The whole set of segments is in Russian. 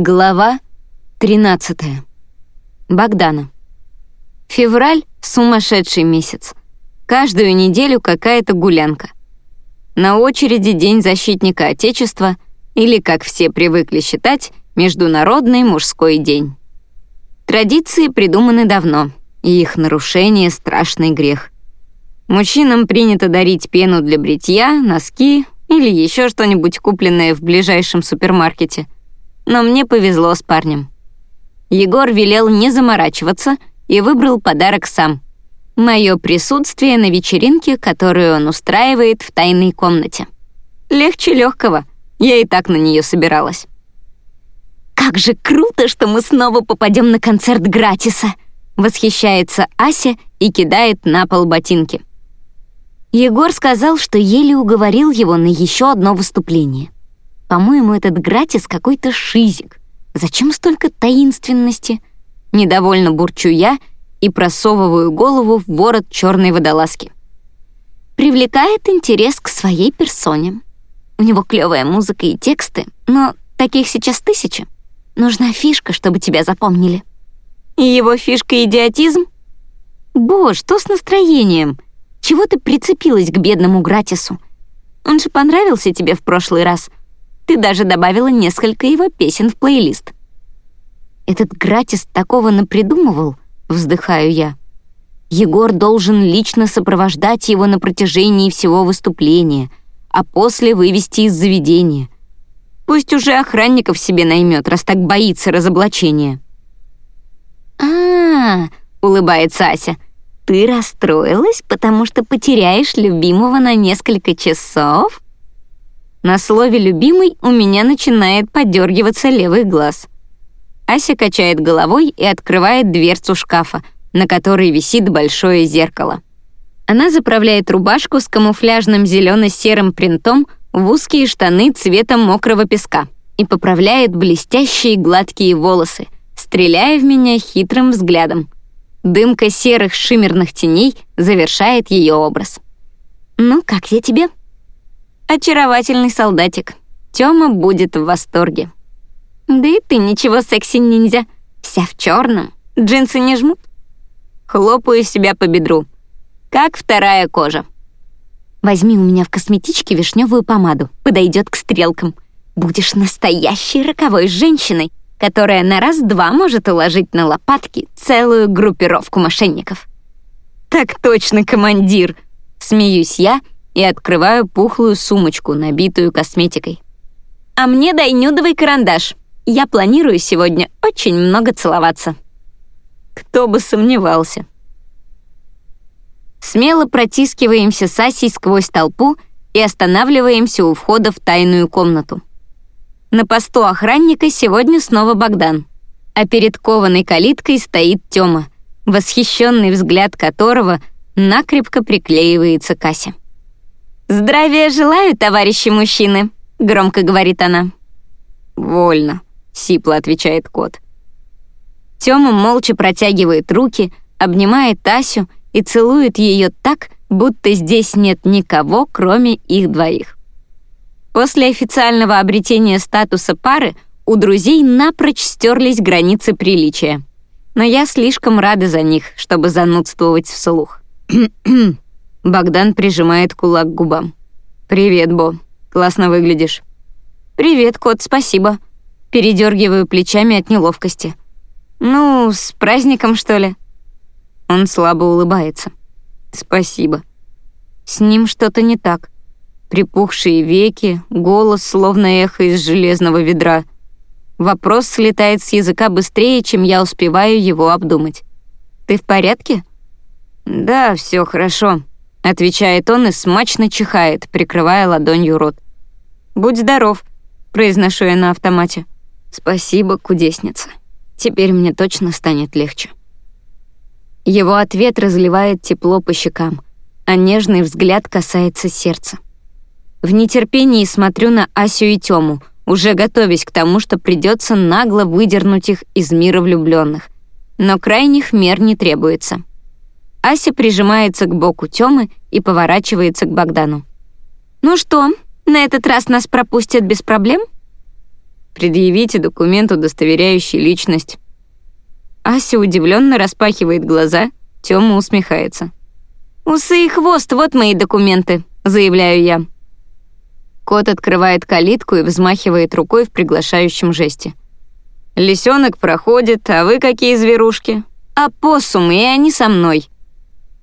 Глава 13. Богдана. Февраль — сумасшедший месяц. Каждую неделю какая-то гулянка. На очереди День защитника Отечества или, как все привыкли считать, Международный мужской день. Традиции придуманы давно, и их нарушение — страшный грех. Мужчинам принято дарить пену для бритья, носки или еще что-нибудь купленное в ближайшем супермаркете — но мне повезло с парнем. Егор велел не заморачиваться и выбрал подарок сам. Мое присутствие на вечеринке, которую он устраивает в тайной комнате. Легче легкого, я и так на нее собиралась. «Как же круто, что мы снова попадем на концерт Гратиса!» Восхищается Ася и кидает на пол ботинки. Егор сказал, что еле уговорил его на еще одно выступление. По-моему, этот Гратис какой-то шизик. Зачем столько таинственности? Недовольно бурчу я и просовываю голову в ворот черной водолазки. Привлекает интерес к своей персоне. У него клевая музыка и тексты, но таких сейчас тысячи. Нужна фишка, чтобы тебя запомнили. И его фишка — идиотизм? Боже, что с настроением? Чего ты прицепилась к бедному Гратису? Он же понравился тебе в прошлый раз — ты даже добавила несколько его песен в плейлист. Этот Гратис такого напридумывал, вздыхаю я. Егор должен лично сопровождать его на протяжении всего выступления, а после вывести из заведения. Пусть уже охранников себе наймет, раз так боится разоблачения. а, -а, -а улыбается Ася. «Ты расстроилась, потому что потеряешь любимого на несколько часов?» На слове «любимый» у меня начинает подергиваться левый глаз. Ася качает головой и открывает дверцу шкафа, на которой висит большое зеркало. Она заправляет рубашку с камуфляжным зелено-серым принтом в узкие штаны цвета мокрого песка и поправляет блестящие гладкие волосы, стреляя в меня хитрым взглядом. Дымка серых шиммерных теней завершает ее образ. «Ну, как я тебе?» Очаровательный солдатик. Тёма будет в восторге. Да и ты ничего секси-ниндзя. Вся в черном. Джинсы не жмут. Хлопаю себя по бедру. Как вторая кожа. Возьми у меня в косметичке вишневую помаду. Подойдет к стрелкам. Будешь настоящей роковой женщиной, которая на раз-два может уложить на лопатки целую группировку мошенников. «Так точно, командир!» — смеюсь я — и открываю пухлую сумочку, набитую косметикой. «А мне дай нюдовый карандаш. Я планирую сегодня очень много целоваться». Кто бы сомневался. Смело протискиваемся с Асей сквозь толпу и останавливаемся у входа в тайную комнату. На посту охранника сегодня снова Богдан, а перед кованой калиткой стоит Тёма, восхищенный взгляд которого накрепко приклеивается к Асе. «Здравия желаю, товарищи мужчины», — громко говорит она. «Вольно», — сипло отвечает кот. Тёма молча протягивает руки, обнимает Асю и целует ее так, будто здесь нет никого, кроме их двоих. После официального обретения статуса пары у друзей напрочь стерлись границы приличия. Но я слишком рада за них, чтобы занудствовать вслух. Богдан прижимает кулак к губам. «Привет, Бо. Классно выглядишь». «Привет, кот, спасибо». Передергиваю плечами от неловкости. «Ну, с праздником, что ли?» Он слабо улыбается. «Спасибо». С ним что-то не так. Припухшие веки, голос, словно эхо из железного ведра. Вопрос слетает с языка быстрее, чем я успеваю его обдумать. «Ты в порядке?» «Да, все хорошо», — отвечает он и смачно чихает, прикрывая ладонью рот. «Будь здоров», — произношу я на автомате. «Спасибо, кудесница. Теперь мне точно станет легче». Его ответ разливает тепло по щекам, а нежный взгляд касается сердца. В нетерпении смотрю на Асю и Тему, уже готовясь к тому, что придется нагло выдернуть их из мира влюбленных. Но крайних мер не требуется. Ася прижимается к боку Тёмы и поворачивается к Богдану. «Ну что, на этот раз нас пропустят без проблем?» предъявите документ, удостоверяющий личность». Ася удивленно распахивает глаза, Тёма усмехается. «Усы и хвост, вот мои документы», — заявляю я. Кот открывает калитку и взмахивает рукой в приглашающем жесте. Лисенок проходит, а вы какие зверушки? Опоссумы, и они со мной.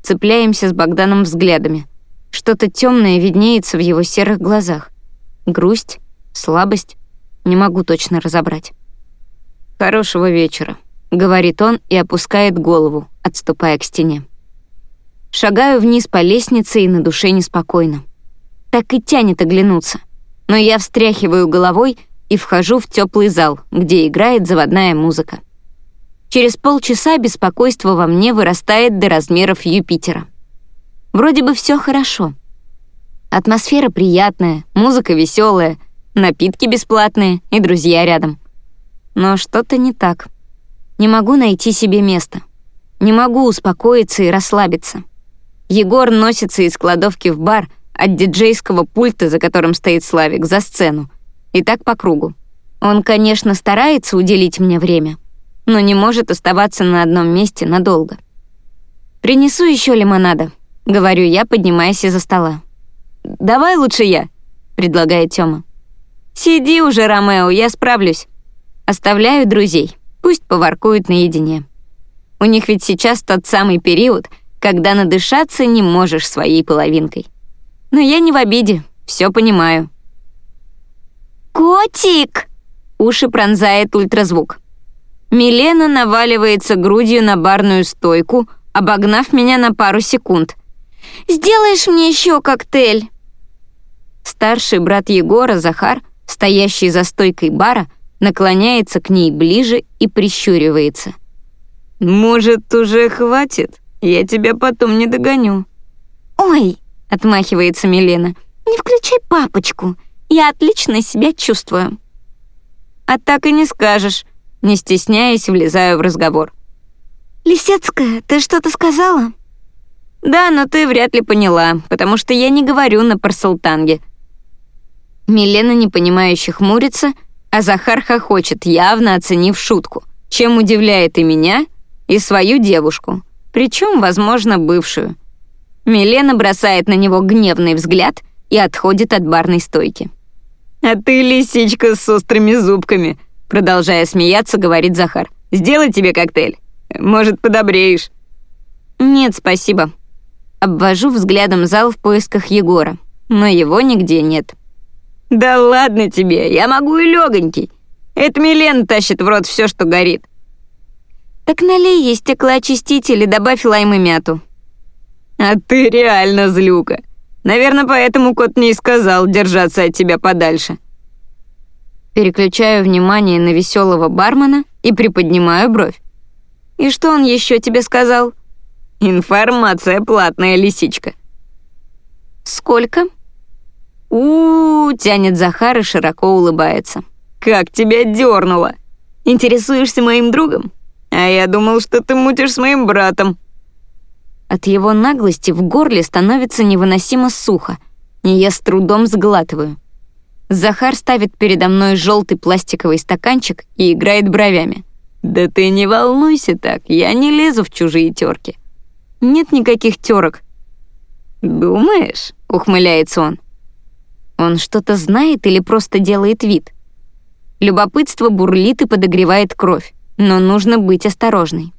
Цепляемся с Богданом взглядами. Что-то темное виднеется в его серых глазах. Грусть, слабость. Не могу точно разобрать. «Хорошего вечера», — говорит он и опускает голову, отступая к стене. Шагаю вниз по лестнице и на душе неспокойно. Так и тянет оглянуться. Но я встряхиваю головой и вхожу в теплый зал, где играет заводная музыка. Через полчаса беспокойство во мне вырастает до размеров Юпитера. Вроде бы все хорошо. Атмосфера приятная, музыка веселая, напитки бесплатные и друзья рядом. Но что-то не так. Не могу найти себе места. Не могу успокоиться и расслабиться. Егор носится из кладовки в бар от диджейского пульта, за которым стоит Славик, за сцену, и так по кругу. Он, конечно, старается уделить мне время, но не может оставаться на одном месте надолго. «Принесу еще лимонада», — говорю я, поднимаясь из-за стола. «Давай лучше я», — предлагает Тёма. «Сиди уже, Ромео, я справлюсь». Оставляю друзей, пусть поваркуют наедине. У них ведь сейчас тот самый период, когда надышаться не можешь своей половинкой. Но я не в обиде, все понимаю. «Котик!» — уши пронзает ультразвук. Милена наваливается грудью на барную стойку, обогнав меня на пару секунд. «Сделаешь мне еще коктейль?» Старший брат Егора, Захар, стоящий за стойкой бара, наклоняется к ней ближе и прищуривается. «Может, уже хватит? Я тебя потом не догоню». «Ой!» — отмахивается Милена. «Не включай папочку. Я отлично себя чувствую». «А так и не скажешь», не стесняясь, влезаю в разговор. «Лисецкая, ты что-то сказала?» «Да, но ты вряд ли поняла, потому что я не говорю на парсалтанге». Милена непонимающе хмурится, а Захар хохочет, явно оценив шутку, чем удивляет и меня, и свою девушку, причем, возможно, бывшую. Милена бросает на него гневный взгляд и отходит от барной стойки. «А ты лисичка с острыми зубками», продолжая смеяться, говорит Захар. «Сделай тебе коктейль. Может, подобреешь». «Нет, спасибо». Обвожу взглядом зал в поисках Егора, но его нигде нет. «Да ладно тебе, я могу и легонький. Это Милен тащит в рот все, что горит». «Так налей ей стеклоочиститель и добавь лайм и мяту». «А ты реально злюка. Наверное, поэтому кот мне и сказал держаться от тебя подальше». Переключаю внимание на веселого бармена и приподнимаю бровь. «И что он еще тебе сказал?» «Информация платная, лисичка». «Сколько?» у, -у, -у тянет Захар и широко улыбается. «Как тебя дернуло! Интересуешься моим другом? А я думал, что ты мутишь с моим братом». От его наглости в горле становится невыносимо сухо, и я с трудом сглатываю. Захар ставит передо мной желтый пластиковый стаканчик и играет бровями. «Да ты не волнуйся так, я не лезу в чужие терки. Нет никаких терок». «Думаешь?» — ухмыляется он. Он что-то знает или просто делает вид? Любопытство бурлит и подогревает кровь, но нужно быть осторожной.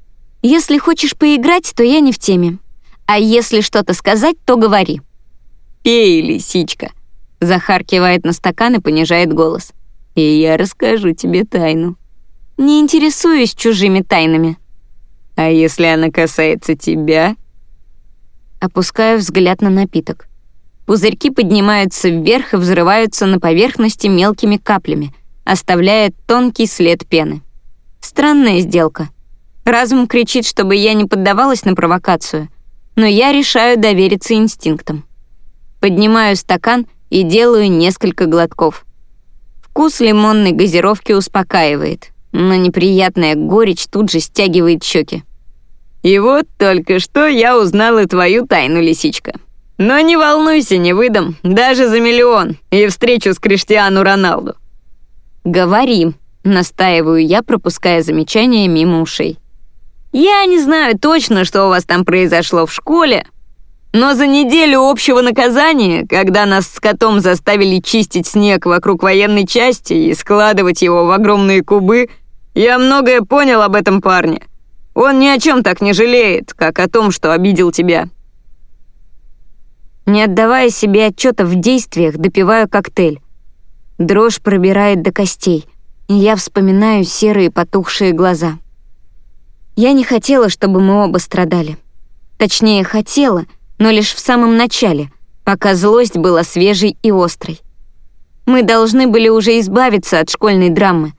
Если хочешь поиграть, то я не в теме. А если что-то сказать, то говори. «Пей, лисичка!» Захар кивает на стакан и понижает голос. «И я расскажу тебе тайну. Не интересуюсь чужими тайнами». «А если она касается тебя?» Опускаю взгляд на напиток. Пузырьки поднимаются вверх и взрываются на поверхности мелкими каплями, оставляя тонкий след пены. Странная сделка. Разум кричит, чтобы я не поддавалась на провокацию, но я решаю довериться инстинктам. Поднимаю стакан и делаю несколько глотков. Вкус лимонной газировки успокаивает, но неприятная горечь тут же стягивает щеки. «И вот только что я узнала твою тайну, лисичка. Но не волнуйся, не выдам, даже за миллион и встречу с Криштиану Роналду». «Говори», — настаиваю я, пропуская замечания мимо ушей. «Я не знаю точно, что у вас там произошло в школе, но за неделю общего наказания, когда нас с котом заставили чистить снег вокруг военной части и складывать его в огромные кубы, я многое понял об этом парне. Он ни о чем так не жалеет, как о том, что обидел тебя». Не отдавая себе отчета в действиях, допиваю коктейль. Дрожь пробирает до костей, и я вспоминаю серые потухшие глаза. Я не хотела, чтобы мы оба страдали. Точнее, хотела, но лишь в самом начале, пока злость была свежей и острой. Мы должны были уже избавиться от школьной драмы.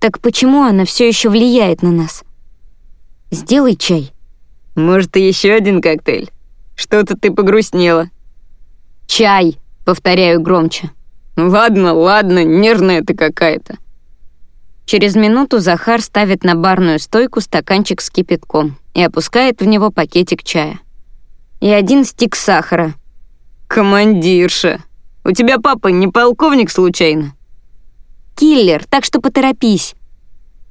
Так почему она все еще влияет на нас? Сделай чай. Может, еще один коктейль? Что-то ты погрустнела. Чай, повторяю громче. Ладно, ладно, нервная ты какая-то. Через минуту Захар ставит на барную стойку стаканчик с кипятком и опускает в него пакетик чая. И один стик сахара. «Командирша, у тебя папа не полковник случайно?» «Киллер, так что поторопись».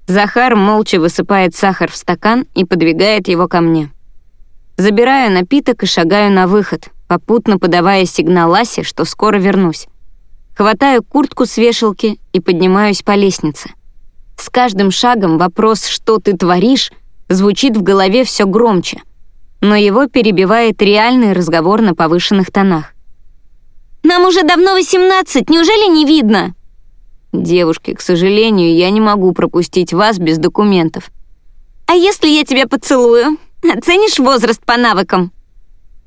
Захар молча высыпает сахар в стакан и подвигает его ко мне. Забираю напиток и шагаю на выход, попутно подавая сигнал Асе, что скоро вернусь. Хватаю куртку с вешалки и поднимаюсь по лестнице. С каждым шагом вопрос «что ты творишь?» звучит в голове все громче, но его перебивает реальный разговор на повышенных тонах. «Нам уже давно 18, неужели не видно?» «Девушки, к сожалению, я не могу пропустить вас без документов». «А если я тебя поцелую? Оценишь возраст по навыкам?»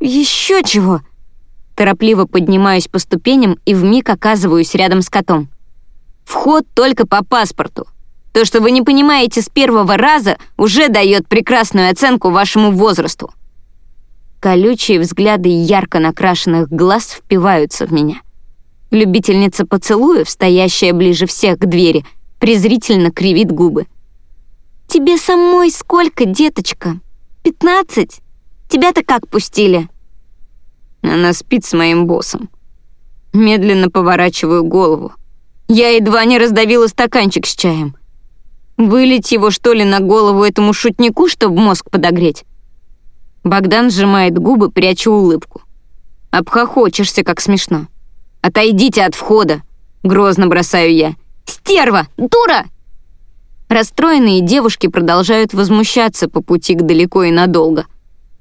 «Еще чего?» Торопливо поднимаюсь по ступеням и вмиг оказываюсь рядом с котом. Вход только по паспорту. То, что вы не понимаете с первого раза, уже дает прекрасную оценку вашему возрасту. Колючие взгляды ярко накрашенных глаз впиваются в меня. Любительница поцелуев, стоящая ближе всех к двери, презрительно кривит губы. «Тебе самой сколько, деточка? Пятнадцать? Тебя-то как пустили?» Она спит с моим боссом. Медленно поворачиваю голову. Я едва не раздавила стаканчик с чаем. Вылить его, что ли, на голову этому шутнику, чтобы мозг подогреть? Богдан сжимает губы, пряча улыбку. Обхохочешься, как смешно. «Отойдите от входа!» — грозно бросаю я. «Стерва! Дура!» Расстроенные девушки продолжают возмущаться по пути к далеко и надолго.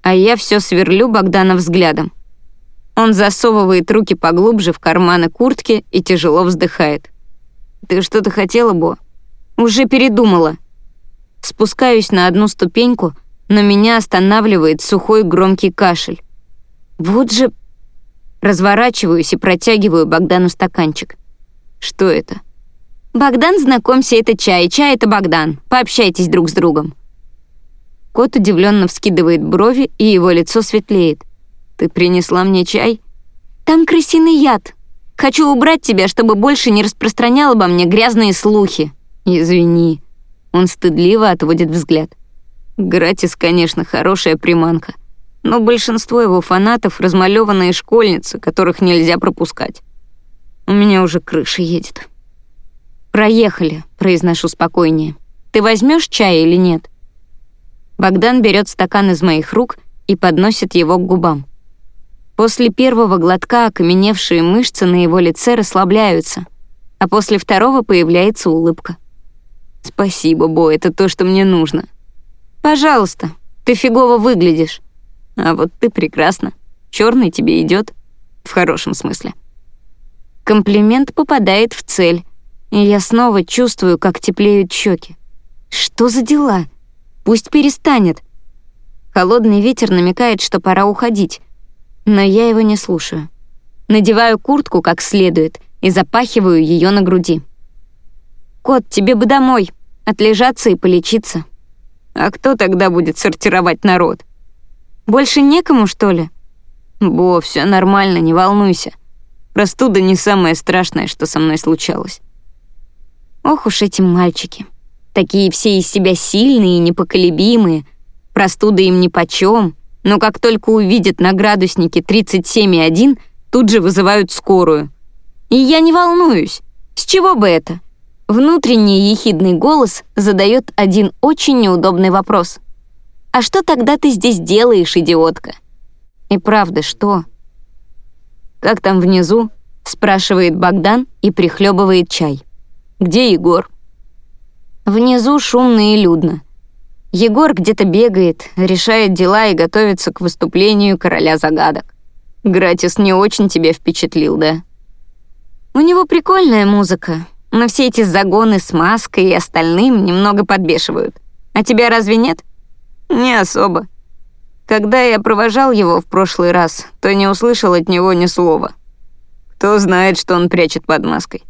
А я все сверлю Богдана взглядом. Он засовывает руки поглубже в карманы куртки и тяжело вздыхает. «Ты что-то хотела, Бо?» «Уже передумала». Спускаюсь на одну ступеньку, но меня останавливает сухой громкий кашель. Вот же... Разворачиваюсь и протягиваю Богдану стаканчик. Что это? «Богдан, знакомься, это чай, чай — это Богдан. Пообщайтесь друг с другом». Кот удивленно вскидывает брови, и его лицо светлеет. «Ты принесла мне чай?» «Там крысиный яд. Хочу убрать тебя, чтобы больше не распространял обо мне грязные слухи». «Извини». Он стыдливо отводит взгляд. Гратис, конечно, хорошая приманка, но большинство его фанатов — размалеванные школьницы, которых нельзя пропускать. У меня уже крыша едет. «Проехали», — произношу спокойнее. «Ты возьмешь чай или нет?» Богдан берет стакан из моих рук и подносит его к губам. После первого глотка окаменевшие мышцы на его лице расслабляются, а после второго появляется улыбка. «Спасибо, Бо, это то, что мне нужно». «Пожалуйста, ты фигово выглядишь». «А вот ты прекрасно. Черный тебе идет, В хорошем смысле». Комплимент попадает в цель, и я снова чувствую, как теплеют щеки. Что за дела? Пусть перестанет. Холодный ветер намекает, что пора уходить, но я его не слушаю. Надеваю куртку как следует и запахиваю ее на груди. «Кот, тебе бы домой, отлежаться и полечиться». «А кто тогда будет сортировать народ?» «Больше некому, что ли?» «Бо, все нормально, не волнуйся. Простуда не самое страшное, что со мной случалось». Ох уж эти мальчики. Такие все из себя сильные и непоколебимые. Простуда им нипочем, но как только увидят на градуснике 37,1, тут же вызывают скорую. И я не волнуюсь. С чего бы это? Внутренний ехидный голос задает один очень неудобный вопрос. «А что тогда ты здесь делаешь, идиотка?» И правда, что? «Как там внизу?» — спрашивает Богдан и прихлебывает чай. «Где Егор?» Внизу шумно и людно. Егор где-то бегает, решает дела и готовится к выступлению короля загадок. Гратис не очень тебя впечатлил, да? У него прикольная музыка, но все эти загоны с маской и остальным немного подбешивают. А тебя разве нет? Не особо. Когда я провожал его в прошлый раз, то не услышал от него ни слова. Кто знает, что он прячет под маской.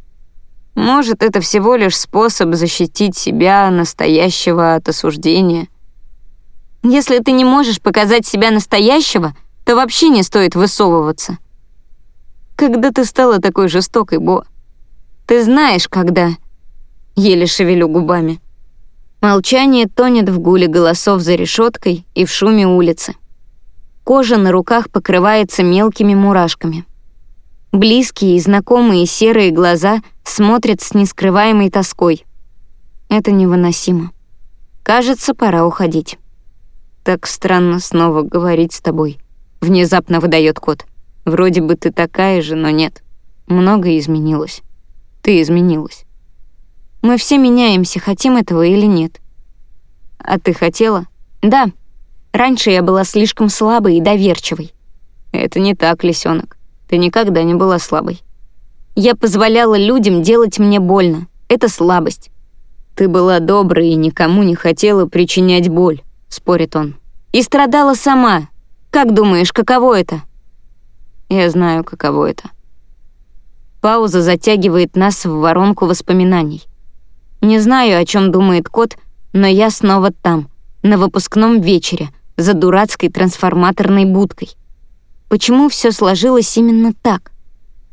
Может, это всего лишь способ защитить себя, настоящего, от осуждения. Если ты не можешь показать себя настоящего, то вообще не стоит высовываться. Когда ты стала такой жестокой, Бо? Ты знаешь, когда... Еле шевелю губами. Молчание тонет в гуле голосов за решеткой и в шуме улицы. Кожа на руках покрывается мелкими мурашками. Близкие и знакомые серые глаза смотрят с нескрываемой тоской. Это невыносимо. Кажется, пора уходить. Так странно снова говорить с тобой. Внезапно выдает кот. Вроде бы ты такая же, но нет. Многое изменилось. Ты изменилась. Мы все меняемся, хотим этого или нет. А ты хотела? Да. Раньше я была слишком слабой и доверчивой. Это не так, лисенок. Ты никогда не была слабой. Я позволяла людям делать мне больно. Это слабость. Ты была доброй и никому не хотела причинять боль, спорит он. И страдала сама. Как думаешь, каково это? Я знаю, каково это. Пауза затягивает нас в воронку воспоминаний. Не знаю, о чем думает кот, но я снова там, на выпускном вечере, за дурацкой трансформаторной будкой. Почему все сложилось именно так?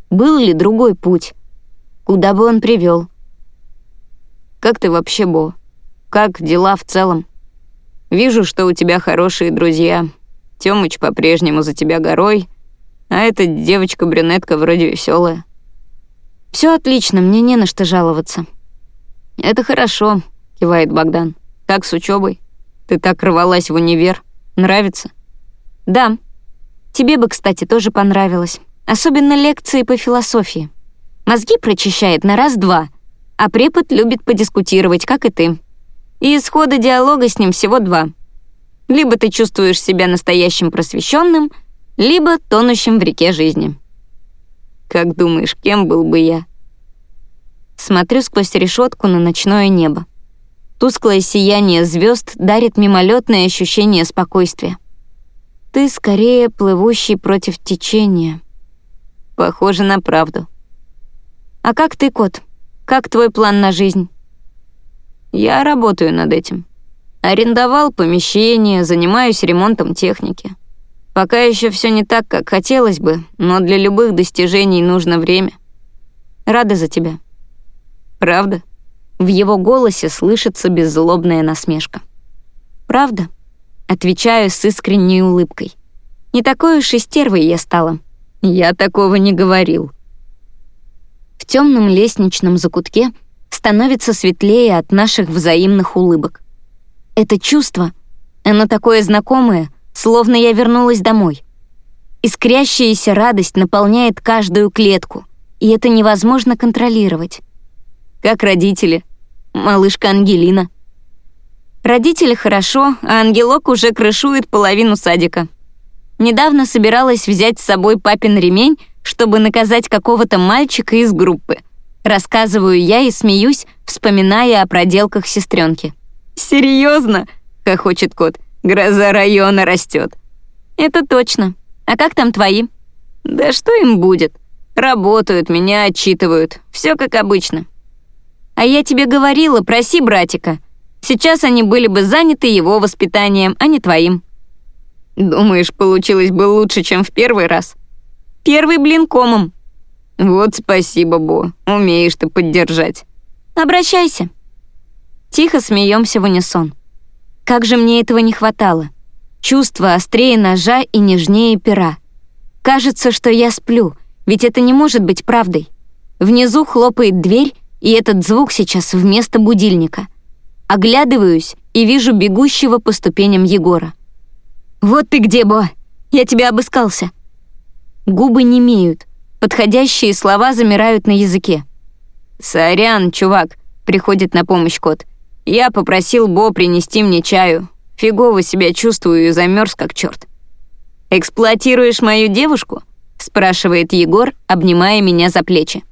Был ли другой путь? Куда бы он привел? Как ты вообще, Бо? Как дела в целом? Вижу, что у тебя хорошие друзья. Тёмыч по-прежнему за тебя горой, а эта девочка-брюнетка вроде веселая. Все отлично, мне не на что жаловаться. Это хорошо, кивает Богдан. Как с учебой? Ты так рвалась в универ. Нравится? Да. Тебе бы, кстати, тоже понравилось. Особенно лекции по философии. Мозги прочищает на раз-два, а препод любит подискутировать, как и ты. И исхода диалога с ним всего два. Либо ты чувствуешь себя настоящим просвещенным, либо тонущим в реке жизни. Как думаешь, кем был бы я? Смотрю сквозь решетку на ночное небо. Тусклое сияние звезд дарит мимолетное ощущение спокойствия. Ты скорее плывущий против течения. Похоже на правду. А как ты, кот? Как твой план на жизнь? Я работаю над этим. Арендовал помещение, занимаюсь ремонтом техники. Пока еще все не так, как хотелось бы, но для любых достижений нужно время. Рада за тебя. Правда? В его голосе слышится беззлобная насмешка. «Правда?» — отвечаю с искренней улыбкой. «Не такой уж и стервой я стала. Я такого не говорил». В темном лестничном закутке становится светлее от наших взаимных улыбок. Это чувство, оно такое знакомое, словно я вернулась домой. Искрящаяся радость наполняет каждую клетку, и это невозможно контролировать. Как родители — малышка Ангелина. Родители хорошо, а ангелок уже крышует половину садика. Недавно собиралась взять с собой папин ремень, чтобы наказать какого-то мальчика из группы. Рассказываю я и смеюсь, вспоминая о проделках сестренки. «Серьезно?» — хохочет кот. «Гроза района растет». «Это точно. А как там твои?» «Да что им будет? Работают, меня отчитывают. Все как обычно. А я тебе говорила, проси братика. Сейчас они были бы заняты его воспитанием, а не твоим. Думаешь, получилось бы лучше, чем в первый раз? Первый блин комом. Вот спасибо, Бо, умеешь ты поддержать. Обращайся. Тихо смеемся в унисон. Как же мне этого не хватало. Чувство острее ножа и нежнее пера. Кажется, что я сплю, ведь это не может быть правдой. Внизу хлопает дверь, и этот звук сейчас вместо будильника. Оглядываюсь и вижу бегущего по ступеням Егора. «Вот ты где, Бо! Я тебя обыскался!» Губы не имеют, подходящие слова замирают на языке. «Сорян, чувак», — приходит на помощь кот. «Я попросил Бо принести мне чаю. Фигово себя чувствую и замерз как черт». «Эксплуатируешь мою девушку?» — спрашивает Егор, обнимая меня за плечи.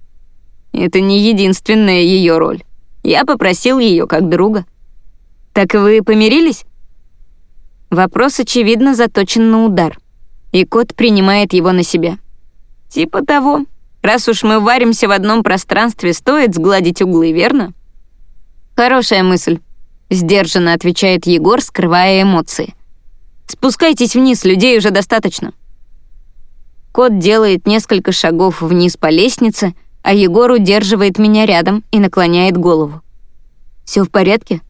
Это не единственная ее роль. Я попросил ее как друга. Так вы помирились? Вопрос, очевидно, заточен на удар. И кот принимает его на себя. Типа того. Раз уж мы варимся в одном пространстве, стоит сгладить углы, верно? Хорошая мысль. Сдержанно отвечает Егор, скрывая эмоции. Спускайтесь вниз, людей уже достаточно. Кот делает несколько шагов вниз по лестнице, а Егор удерживает меня рядом и наклоняет голову. «Все в порядке?»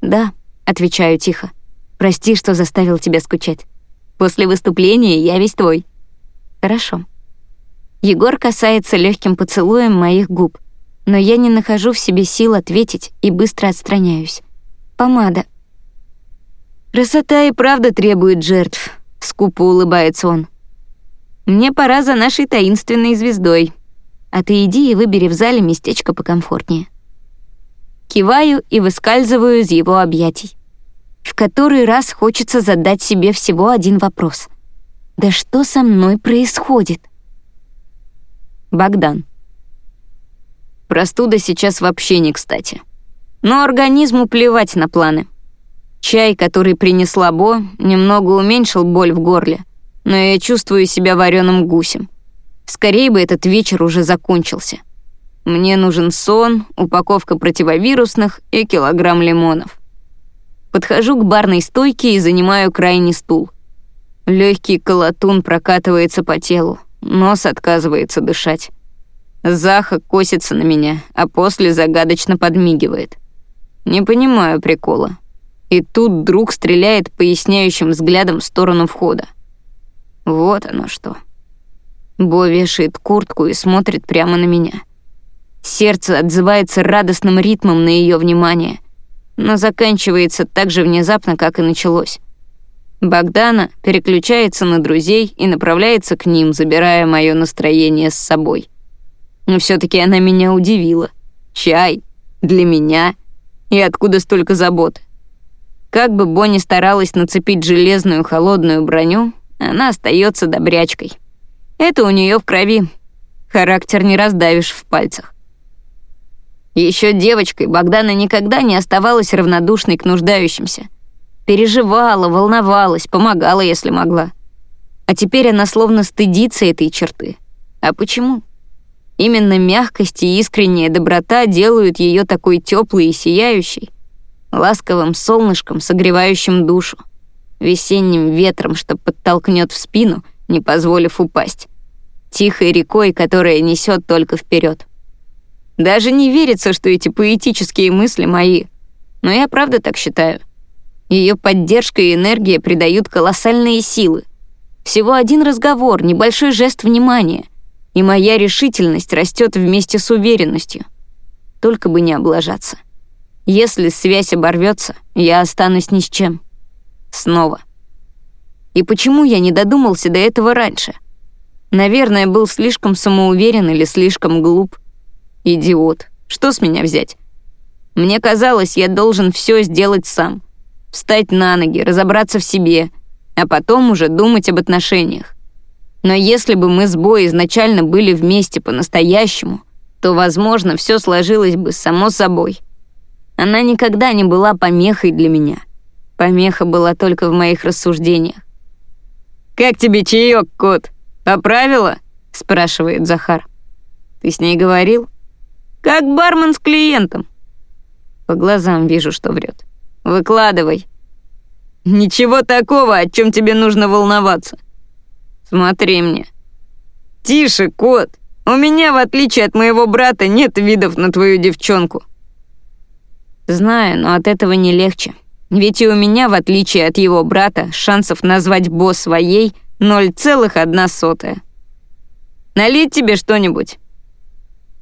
«Да», — отвечаю тихо. «Прости, что заставил тебя скучать. После выступления я весь твой». «Хорошо». Егор касается легким поцелуем моих губ, но я не нахожу в себе сил ответить и быстро отстраняюсь. Помада. «Красота и правда требует жертв», — скупо улыбается он. «Мне пора за нашей таинственной звездой», а ты иди и выбери в зале местечко покомфортнее. Киваю и выскальзываю из его объятий. В который раз хочется задать себе всего один вопрос. Да что со мной происходит? Богдан. Простуда сейчас вообще не кстати. Но организму плевать на планы. Чай, который принесла Бо, немного уменьшил боль в горле, но я чувствую себя вареным гусем. Скорее бы этот вечер уже закончился. Мне нужен сон, упаковка противовирусных и килограмм лимонов. Подхожу к барной стойке и занимаю крайний стул. Легкий колотун прокатывается по телу, нос отказывается дышать. Заха косится на меня, а после загадочно подмигивает. Не понимаю прикола. И тут друг стреляет поясняющим взглядом в сторону входа. Вот оно что. Бо вешает куртку и смотрит прямо на меня. Сердце отзывается радостным ритмом на ее внимание, но заканчивается так же внезапно, как и началось. Богдана переключается на друзей и направляется к ним, забирая мое настроение с собой. Но все таки она меня удивила. Чай. Для меня. И откуда столько заботы? Как бы Бонни старалась нацепить железную холодную броню, она остается добрячкой. Это у нее в крови. Характер не раздавишь в пальцах. Еще девочкой Богдана никогда не оставалась равнодушной к нуждающимся. Переживала, волновалась, помогала, если могла. А теперь она словно стыдится этой черты. А почему? Именно мягкость и искренняя доброта делают ее такой теплой и сияющей, ласковым солнышком, согревающим душу, весенним ветром, что подтолкнет в спину, не позволив упасть тихой рекой, которая несет только вперед. Даже не верится, что эти поэтические мысли мои, но я правда так считаю. Ее поддержка и энергия придают колоссальные силы. Всего один разговор, небольшой жест внимания, и моя решительность растет вместе с уверенностью. Только бы не облажаться. Если связь оборвется, я останусь ни с чем. Снова. И почему я не додумался до этого раньше? Наверное, был слишком самоуверен или слишком глуп. Идиот. Что с меня взять? Мне казалось, я должен все сделать сам. Встать на ноги, разобраться в себе, а потом уже думать об отношениях. Но если бы мы с Бой изначально были вместе по-настоящему, то, возможно, все сложилось бы само собой. Она никогда не была помехой для меня. Помеха была только в моих рассуждениях. «Как тебе чаек, кот?» «Поправила?» — спрашивает Захар. «Ты с ней говорил?» «Как бармен с клиентом». По глазам вижу, что врет. «Выкладывай». «Ничего такого, о чем тебе нужно волноваться». «Смотри мне». «Тише, кот. У меня, в отличие от моего брата, нет видов на твою девчонку». «Знаю, но от этого не легче. Ведь и у меня, в отличие от его брата, шансов назвать босс своей — Ноль целых одна сотая. Налить тебе что-нибудь?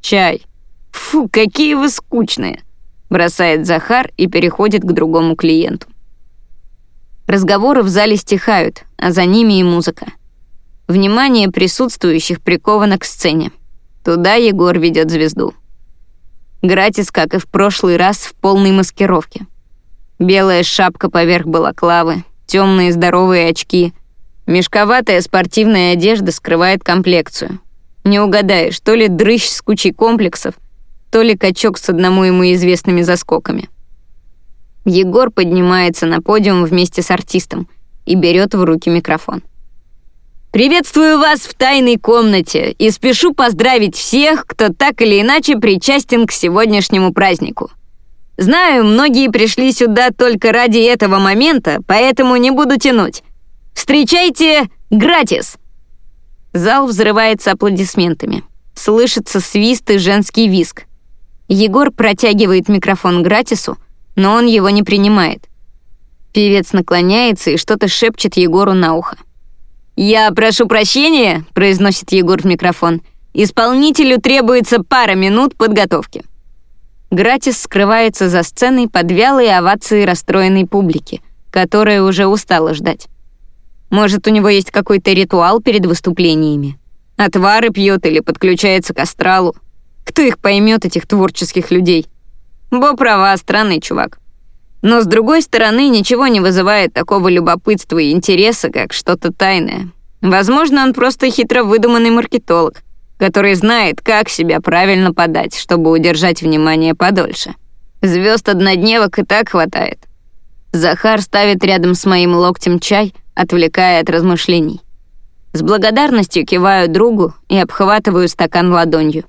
Чай. «Фу, какие вы скучные!» — бросает Захар и переходит к другому клиенту. Разговоры в зале стихают, а за ними и музыка. Внимание присутствующих приковано к сцене. Туда Егор ведет звезду. Гратис, как и в прошлый раз, в полной маскировке. Белая шапка поверх балаклавы, темные здоровые очки. Мешковатая спортивная одежда скрывает комплекцию. Не угадаешь, то ли дрыщ с кучей комплексов, то ли качок с одному ему известными заскоками. Егор поднимается на подиум вместе с артистом и берет в руки микрофон. «Приветствую вас в тайной комнате и спешу поздравить всех, кто так или иначе причастен к сегодняшнему празднику. Знаю, многие пришли сюда только ради этого момента, поэтому не буду тянуть. Встречайте Гратис!» Зал взрывается аплодисментами. Слышится свист и женский виск. Егор протягивает микрофон Гратису, но он его не принимает. Певец наклоняется и что-то шепчет Егору на ухо. «Я прошу прощения», — произносит Егор в микрофон. «Исполнителю требуется пара минут подготовки». Гратис скрывается за сценой под вялые овации расстроенной публики, которая уже устала ждать. Может, у него есть какой-то ритуал перед выступлениями? Отвары пьет или подключается к астралу? Кто их поймет, этих творческих людей? Бо права, странный чувак. Но, с другой стороны, ничего не вызывает такого любопытства и интереса, как что-то тайное. Возможно, он просто хитро выдуманный маркетолог, который знает, как себя правильно подать, чтобы удержать внимание подольше. Звезд однодневок и так хватает. Захар ставит рядом с моим локтем чай, отвлекая от размышлений. С благодарностью киваю другу и обхватываю стакан ладонью.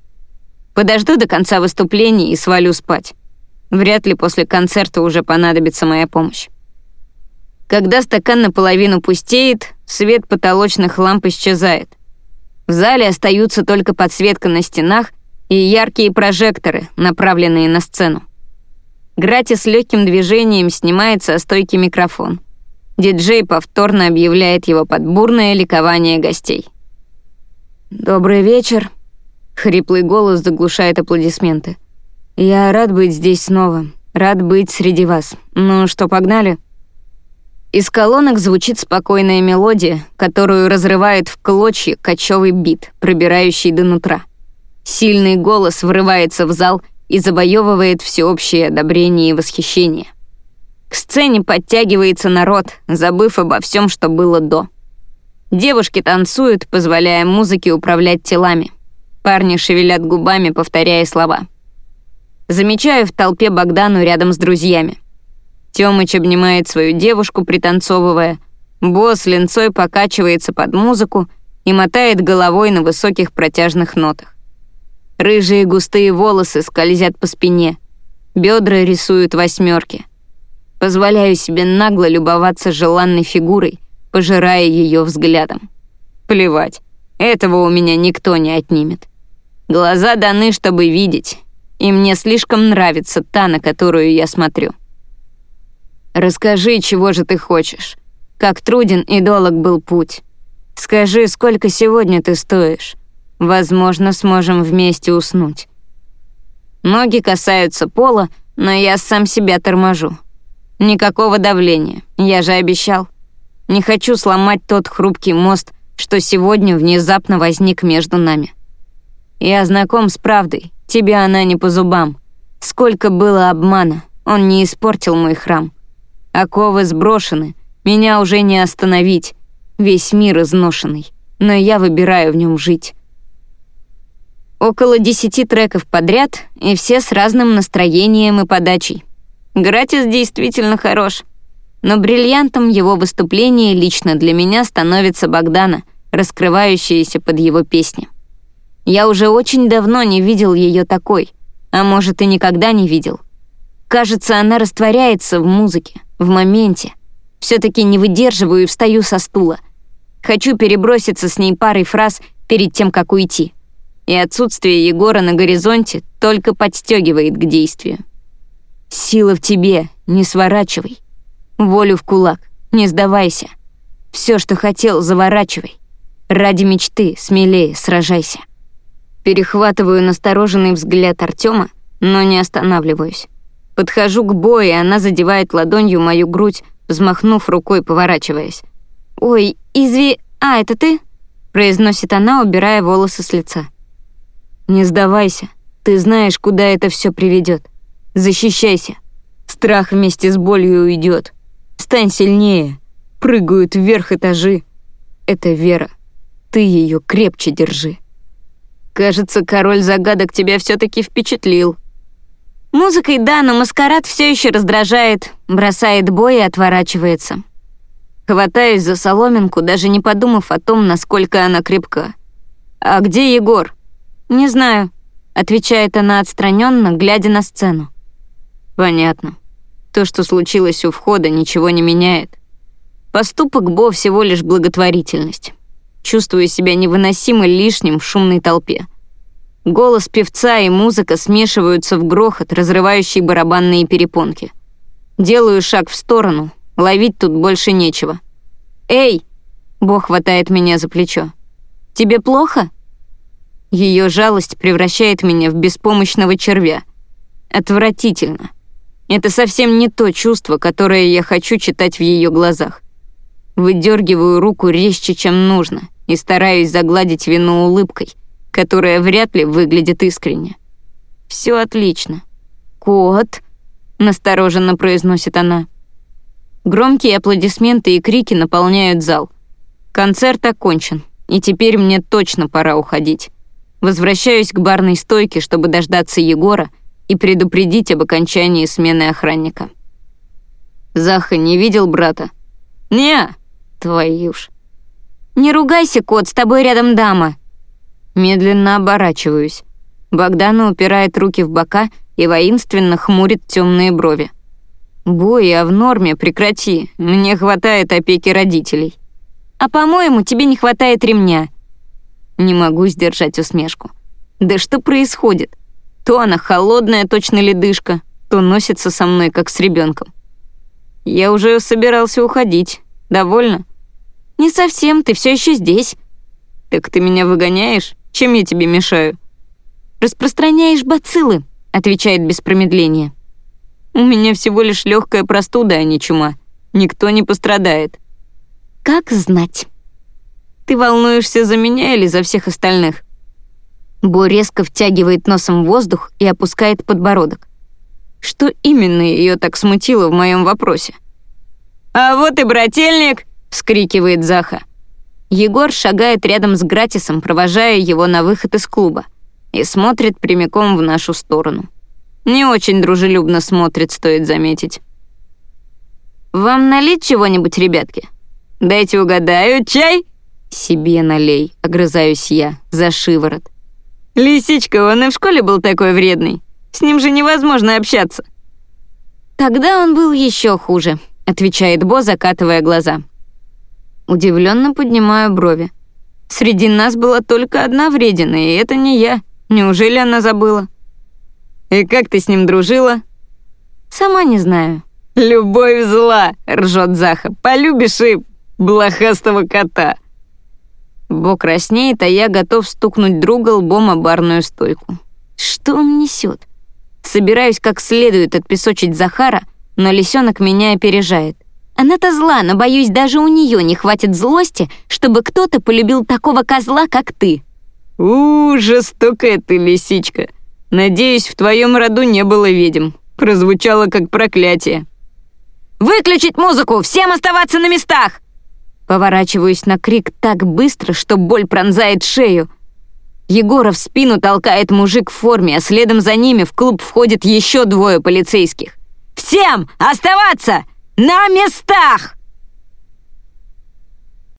Подожду до конца выступления и свалю спать. Вряд ли после концерта уже понадобится моя помощь. Когда стакан наполовину пустеет, свет потолочных ламп исчезает. В зале остаются только подсветка на стенах и яркие прожекторы, направленные на сцену. Грати с легким движением снимает со стойки микрофон. Диджей повторно объявляет его под бурное ликование гостей. «Добрый вечер», — хриплый голос заглушает аплодисменты. «Я рад быть здесь снова, рад быть среди вас. Ну что, погнали?» Из колонок звучит спокойная мелодия, которую разрывает в клочья кочевый бит, пробирающий до нутра. Сильный голос врывается в зал и завоевывает всеобщее одобрение и восхищение. К сцене подтягивается народ, забыв обо всем, что было до. Девушки танцуют, позволяя музыке управлять телами. Парни шевелят губами, повторяя слова. Замечаю в толпе Богдану рядом с друзьями. Тёмыч обнимает свою девушку, пританцовывая. Босс линцой покачивается под музыку и мотает головой на высоких протяжных нотах. Рыжие густые волосы скользят по спине. Бедра рисуют восьмерки. Позволяю себе нагло любоваться желанной фигурой, пожирая ее взглядом. Плевать, этого у меня никто не отнимет. Глаза даны, чтобы видеть, и мне слишком нравится та, на которую я смотрю. Расскажи, чего же ты хочешь. Как труден и долг был путь. Скажи, сколько сегодня ты стоишь. Возможно, сможем вместе уснуть. Ноги касаются пола, но я сам себя торможу. Никакого давления, я же обещал. Не хочу сломать тот хрупкий мост, что сегодня внезапно возник между нами. Я знаком с правдой, тебе она не по зубам. Сколько было обмана, он не испортил мой храм. Оковы сброшены, меня уже не остановить. Весь мир изношенный, но я выбираю в нем жить. Около десяти треков подряд, и все с разным настроением и подачей. Гратис действительно хорош. Но бриллиантом его выступления лично для меня становится Богдана, раскрывающаяся под его песни. Я уже очень давно не видел ее такой, а может и никогда не видел. Кажется, она растворяется в музыке, в моменте. все таки не выдерживаю и встаю со стула. Хочу переброситься с ней парой фраз перед тем, как уйти. И отсутствие Егора на горизонте только подстегивает к действию. Сила в тебе, не сворачивай. Волю в кулак, не сдавайся. Все, что хотел, заворачивай. Ради мечты смелее сражайся. Перехватываю настороженный взгляд Артема, но не останавливаюсь. Подхожу к Бо, и она задевает ладонью мою грудь, взмахнув рукой, поворачиваясь. «Ой, изви... А, это ты?» — произносит она, убирая волосы с лица. «Не сдавайся. Ты знаешь, куда это все приведет. Защищайся. Страх вместе с болью уйдет. Стань сильнее. Прыгают вверх этажи. Это Вера. Ты ее крепче держи. Кажется, король загадок тебя все-таки впечатлил. Музыкой да, но маскарад все еще раздражает, бросает бой и отворачивается. Хватаюсь за соломинку, даже не подумав о том, насколько она крепка. «А где Егор?» «Не знаю», — отвечает она отстраненно, глядя на сцену. «Понятно. То, что случилось у входа, ничего не меняет. Поступок Бо всего лишь благотворительность. Чувствую себя невыносимо лишним в шумной толпе. Голос певца и музыка смешиваются в грохот, разрывающий барабанные перепонки. Делаю шаг в сторону, ловить тут больше нечего. «Эй!» — Бо хватает меня за плечо. «Тебе плохо?» Ее жалость превращает меня в беспомощного червя. Отвратительно. Это совсем не то чувство, которое я хочу читать в ее глазах. Выдергиваю руку резче, чем нужно, и стараюсь загладить вину улыбкой, которая вряд ли выглядит искренне. Все отлично. «Кот», — настороженно произносит она. Громкие аплодисменты и крики наполняют зал. Концерт окончен, и теперь мне точно пора уходить. Возвращаюсь к барной стойке, чтобы дождаться Егора — и предупредить об окончании смены охранника. Заха не видел брата? Не, твою ж. Не ругайся, кот, с тобой рядом дама. Медленно оборачиваюсь. Богдана упирает руки в бока и воинственно хмурит темные брови. «Бой, а в норме, прекрати. Мне хватает опеки родителей». «А по-моему, тебе не хватает ремня». Не могу сдержать усмешку. «Да что происходит? То она холодная, точно ледышка, то носится со мной, как с ребенком. Я уже собирался уходить. Довольно? Не совсем, ты все еще здесь. Так ты меня выгоняешь? Чем я тебе мешаю? Распространяешь бациллы, отвечает без промедления. У меня всего лишь легкая простуда, а не чума. Никто не пострадает. Как знать. Ты волнуешься за меня или за всех остальных? Бо резко втягивает носом воздух и опускает подбородок. Что именно ее так смутило в моем вопросе? «А вот и брательник!» — вскрикивает Заха. Егор шагает рядом с Гратисом, провожая его на выход из клуба, и смотрит прямиком в нашу сторону. Не очень дружелюбно смотрит, стоит заметить. «Вам налить чего-нибудь, ребятки? Дайте угадаю, чай?» «Себе налей», — огрызаюсь я, за шиворот. Лисичка, он и в школе был такой вредный. С ним же невозможно общаться. Тогда он был еще хуже, отвечает Бо, закатывая глаза. Удивленно поднимаю брови. Среди нас была только одна вредина, и это не я. Неужели она забыла? И как ты с ним дружила? Сама не знаю. Любовь зла, ржет Заха. Полюбишь и блохастого кота. Бо краснеет, а я готов стукнуть друга лбом о барную стойку. Что он несет? Собираюсь как следует отпесочить Захара, но лисенок меня опережает. Она-то зла, но, боюсь, даже у нее не хватит злости, чтобы кто-то полюбил такого козла, как ты. У, жестокая ты, лисичка. Надеюсь, в твоем роду не было ведьм. Прозвучало как проклятие. «Выключить музыку! Всем оставаться на местах!» Поворачиваюсь на крик так быстро, что боль пронзает шею. Егора в спину толкает мужик в форме, а следом за ними в клуб входит еще двое полицейских. «Всем оставаться на местах!»